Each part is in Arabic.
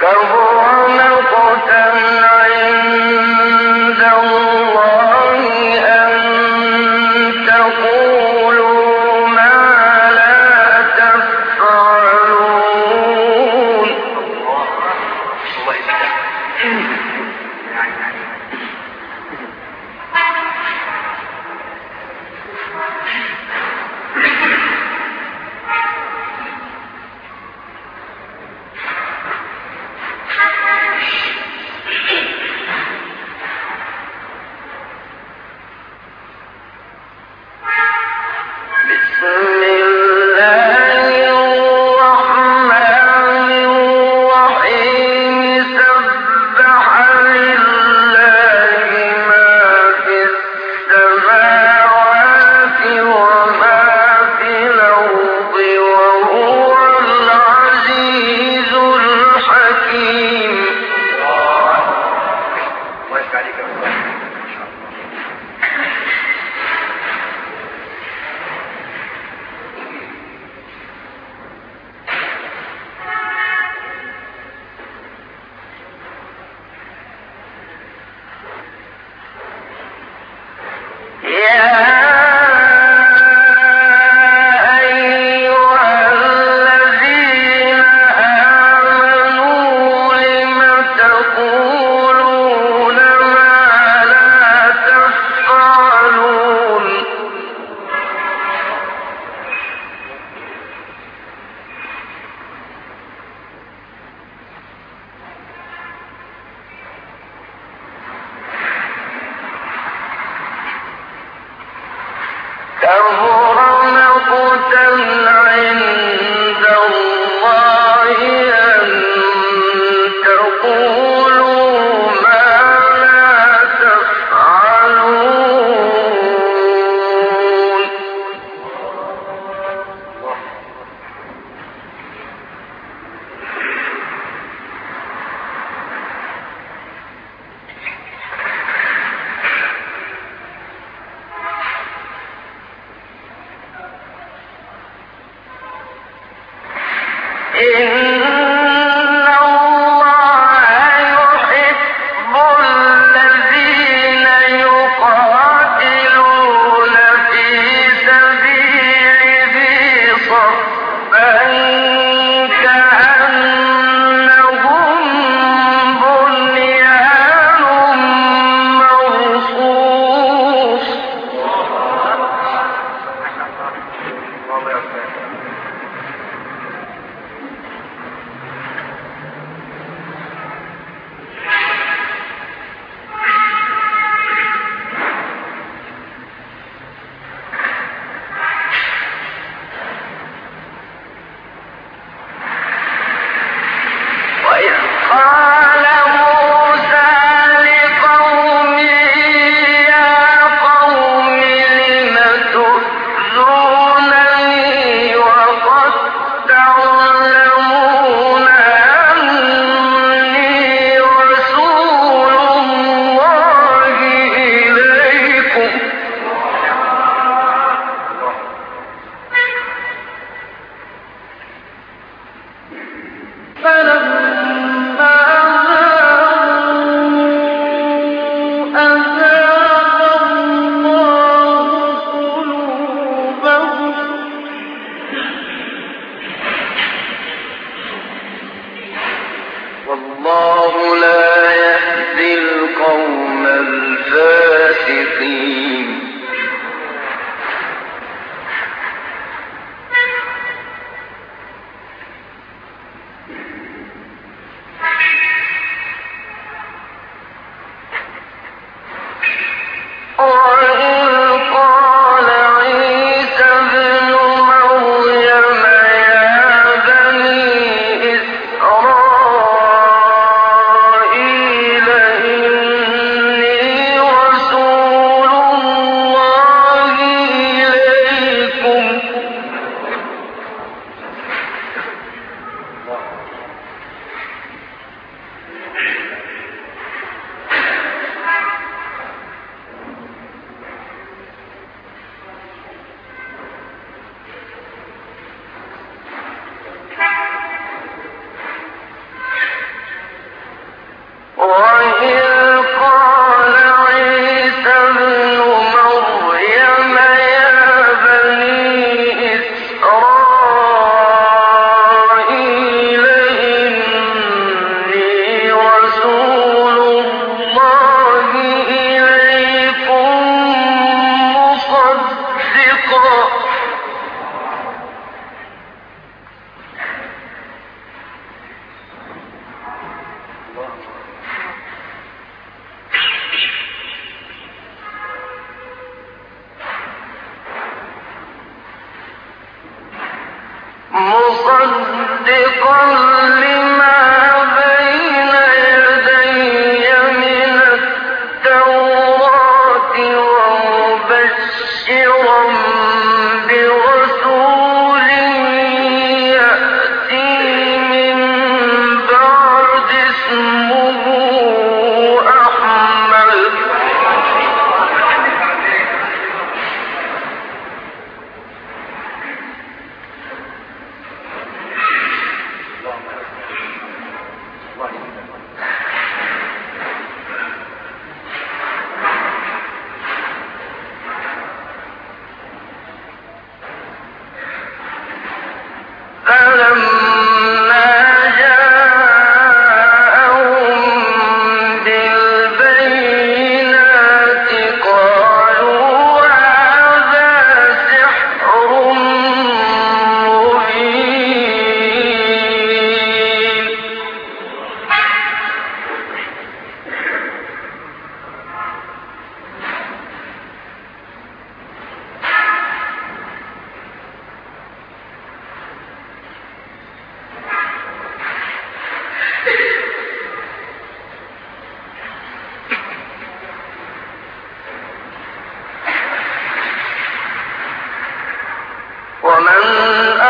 كرب all their sins. or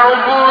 يعبدون